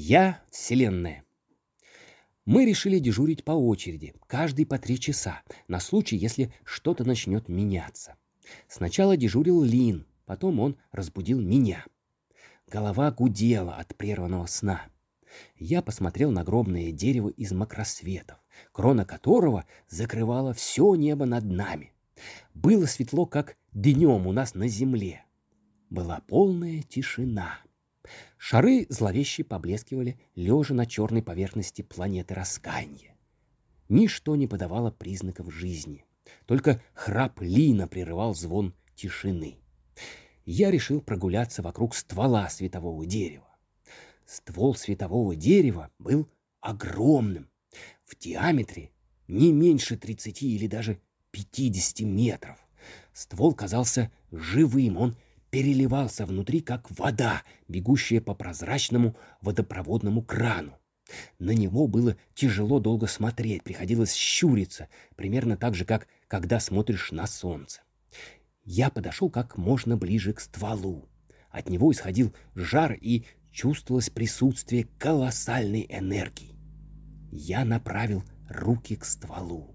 Я — Вселенная. Мы решили дежурить по очереди, каждый по три часа, на случай, если что-то начнет меняться. Сначала дежурил Лин, потом он разбудил меня. Голова гудела от прерванного сна. Я посмотрел на огромное дерево из макросветов, крона которого закрывала все небо над нами. Было светло, как днем у нас на земле. Была полная тишина. Шары зловеще поблескивали, лежа на черной поверхности планеты Расканье. Ничто не подавало признаков жизни. Только храп Лина прерывал звон тишины. Я решил прогуляться вокруг ствола светового дерева. Ствол светового дерева был огромным, в диаметре не меньше 30 или даже 50 метров. Ствол казался живым, он переливался внутри, как вода, бегущая по прозрачному водопроводному крану. На него было тяжело долго смотреть, приходилось щуриться, примерно так же, как когда смотришь на солнце. Я подошел как можно ближе к стволу. От него исходил жар и чувствовалось присутствие колоссальной энергии. Я направил руки к стволу.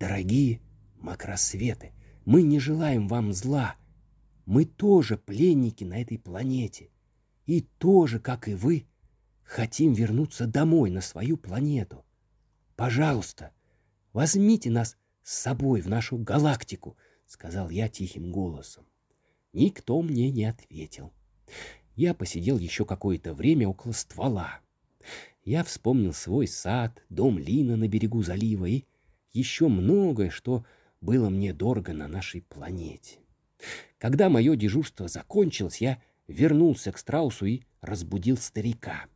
Дорогие макросветы, мы не желаем вам зла, мы тоже пленники на этой планете. И тоже, как и вы, хотим вернуться домой, на свою планету. Пожалуйста, возьмите нас с собой в нашу галактику, сказал я тихим голосом. Никто мне не ответил. Я посидел еще какое-то время около ствола. Я вспомнил свой сад, дом Лина на берегу залива и еще многое, что было мне дорого на нашей планете. Когда мое дежурство закончилось, я вернулся к страусу и разбудил старика.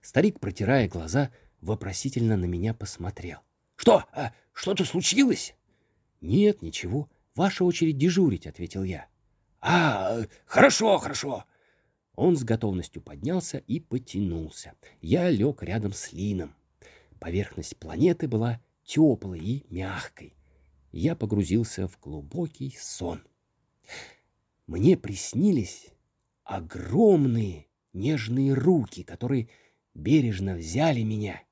Старик, протирая глаза, вопросительно на меня посмотрел. — Что? А, что-то случилось? — Нет, ничего. Ваша очередь дежурить, — ответил я. — А, хорошо, хорошо. Он с готовностью поднялся и потянулся. Я лег рядом с Лином. Поверхность планеты была теплой и мягкой. Я погрузился в глубокий сон. Мне приснились огромные нежные руки, которые бережно взяли меня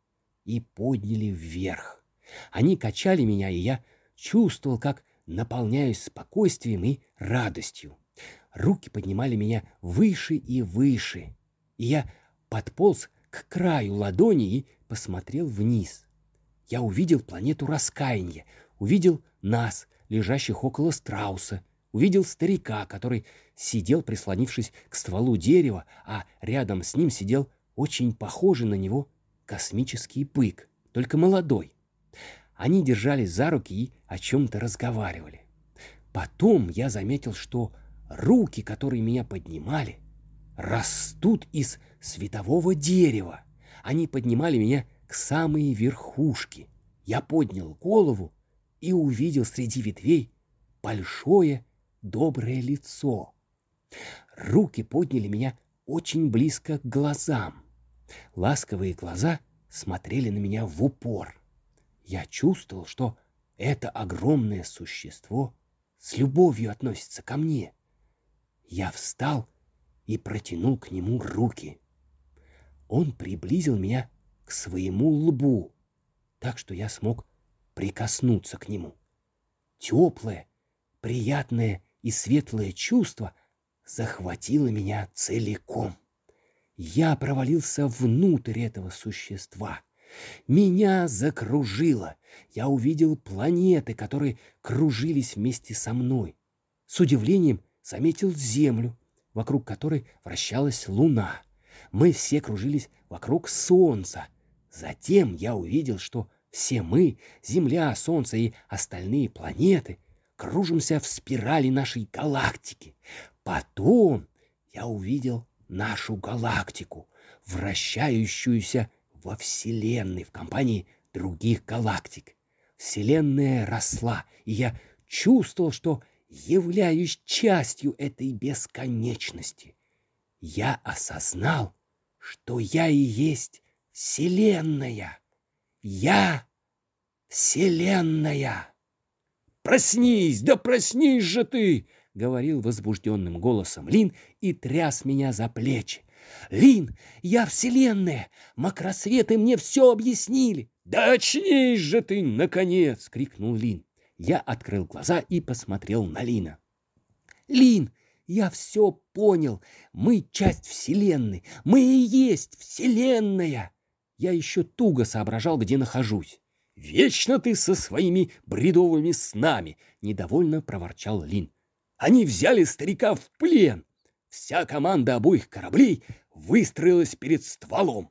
и подняли вверх. Они качали меня, и я чувствовал, как наполняюсь спокойствием и радостью. Руки поднимали меня выше и выше, и я подполз к краю ладони и посмотрел вниз. Я увидел планету раскаяния, увидел нас, лежащих около страуса, увидел старика, который сидел, прислонившись к стволу дерева, а рядом с ним сидел очень похожий на него космический бык, только молодой. Они держались за руки и о чем-то разговаривали. Потом я заметил, что руки, которые меня поднимали, растут из светового дерева. Они поднимали меня к самой верхушке. Я поднял голову и увидел среди ветвей большое доброе лицо. Руки подняли меня очень близко к глазам. Ласковые глаза смотрели на меня в упор. Я чувствовал, что это огромное существо с любовью относится ко мне. Я встал и протянул к нему руки. Он приблизил меня к своему лбу, так что я смог прикоснуться к нему. Теплое, приятное и светлое чувство захватило меня целиком. Я провалился внутрь этого существа. Меня закружило. Я увидел планеты, которые кружились вместе со мной. С удивлением заметил Землю, вокруг которой вращалась Луна. Мы все кружились вокруг Солнца. Затем я увидел, что все мы, Земля, Солнце и остальные планеты — кружимся в спирали нашей галактики. Потом я увидел нашу галактику, вращающуюся во Вселенной в компании других галактик. Вселенная росла, и я чувствовал, что являюсь частью этой бесконечности. Я осознал, что я и есть Вселенная. Я — Вселенная. «Проснись, да проснись же ты!» — говорил возбужденным голосом Лин и тряс меня за плечи. «Лин, я Вселенная! Макросветы мне все объяснили!» «Да очнись же ты, наконец!» — крикнул Лин. Я открыл глаза и посмотрел на Лина. «Лин, я все понял. Мы часть Вселенной. Мы и есть Вселенная!» Я еще туго соображал, где нахожусь. «Вечно ты со своими бредовыми снами!» — недовольно проворчал Лин. «Они взяли старика в плен. Вся команда обоих кораблей выстроилась перед стволом.